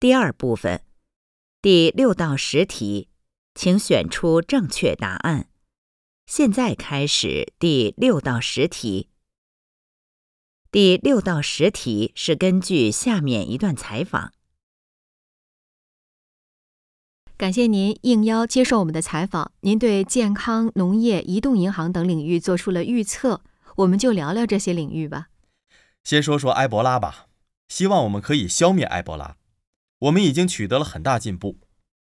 第二部分，第六到十题，请选出正确答案。现在开始第六到十题。第六到十题是根据下面一段采访。感谢您应邀接受我们的采访。您对健康、农业、移动银行等领域做出了预测，我们就聊聊这些领域吧。先说说埃博拉吧，希望我们可以消灭埃博拉。我们已经取得了很大进步，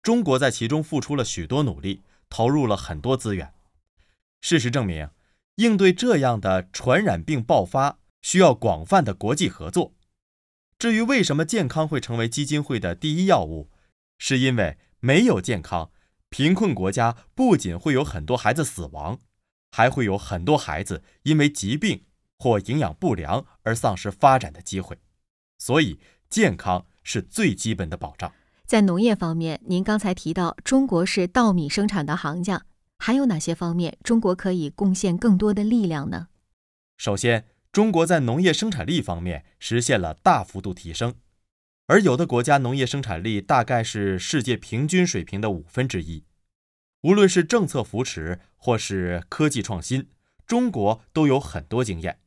中国在其中付出了许多努力，投入了很多资源。事实证明，应对这样的传染病爆发需要广泛的国际合作。至于为什么健康会成为基金会的第一要务，是因为没有健康，贫困国家不仅会有很多孩子死亡，还会有很多孩子因为疾病或营养不良而丧失发展的机会。所以，健康是最基本的保障。在农业方面，您刚才提到中国是稻米生产的行家。还有哪些方面中国可以贡献更多的力量呢？首先，中国在农业生产力方面实现了大幅度提升，而有的国家农业生产力大概是世界平均水平的五分之一。无论是政策扶持或是科技创新，中国都有很多经验。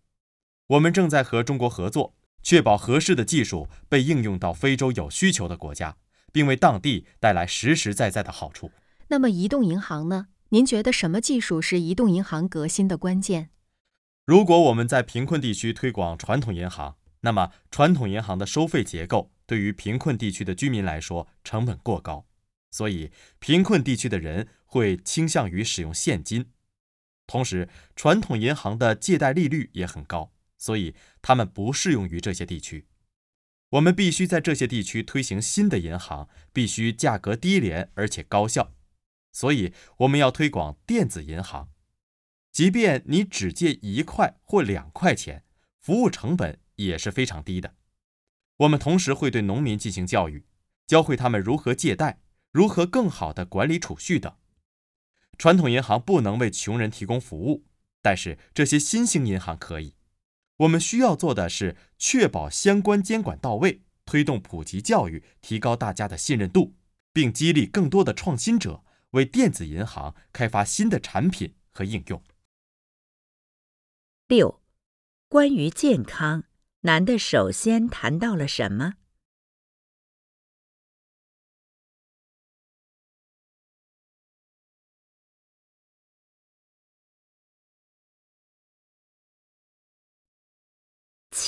我们正在和中国合作，确保合适的技术被应用到非洲有需求的国家，并为当地带来实实在在的好处。那么，移动银行呢？您觉得什么技术是移动银行革新的关键？如果我们在贫困地区推广传统银行，那么传统银行的收费结构对于贫困地区的居民来说成本过高，所以贫困地区的人会倾向于使用现金。同时，传统银行的借贷利率也很高，所以他们不适用于这些地区。我们必须在这些地区推行新的银行，必须价格低廉而且高效。所以，我们要推广电子银行，即便你只借一块或两块钱，服务成本也是非常低的。我们同时会对农民进行教育，教会他们如何借贷，如何更好地管理储蓄等。传统银行不能为穷人提供服务，但是这些新兴银行可以。我们需要做的是确保相关监管到位，推动普及教育，提高大家的信任度，并激励更多的创新者。为电子银行开发新的产品和应用。六，关于健康，男的首先谈到了什么？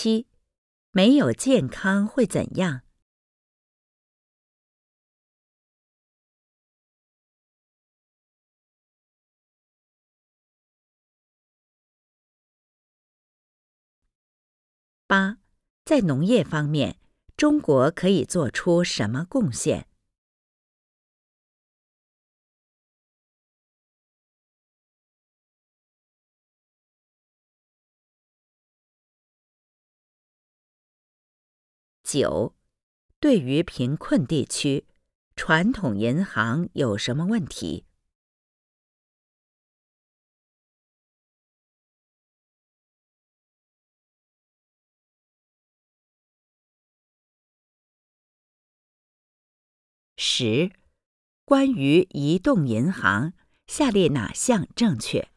七，没有健康会怎样？八，在农业方面，中国可以做出什么贡献？九，对于贫困地区，传统银行有什么问题？十，关于移动银行，下列哪项正确？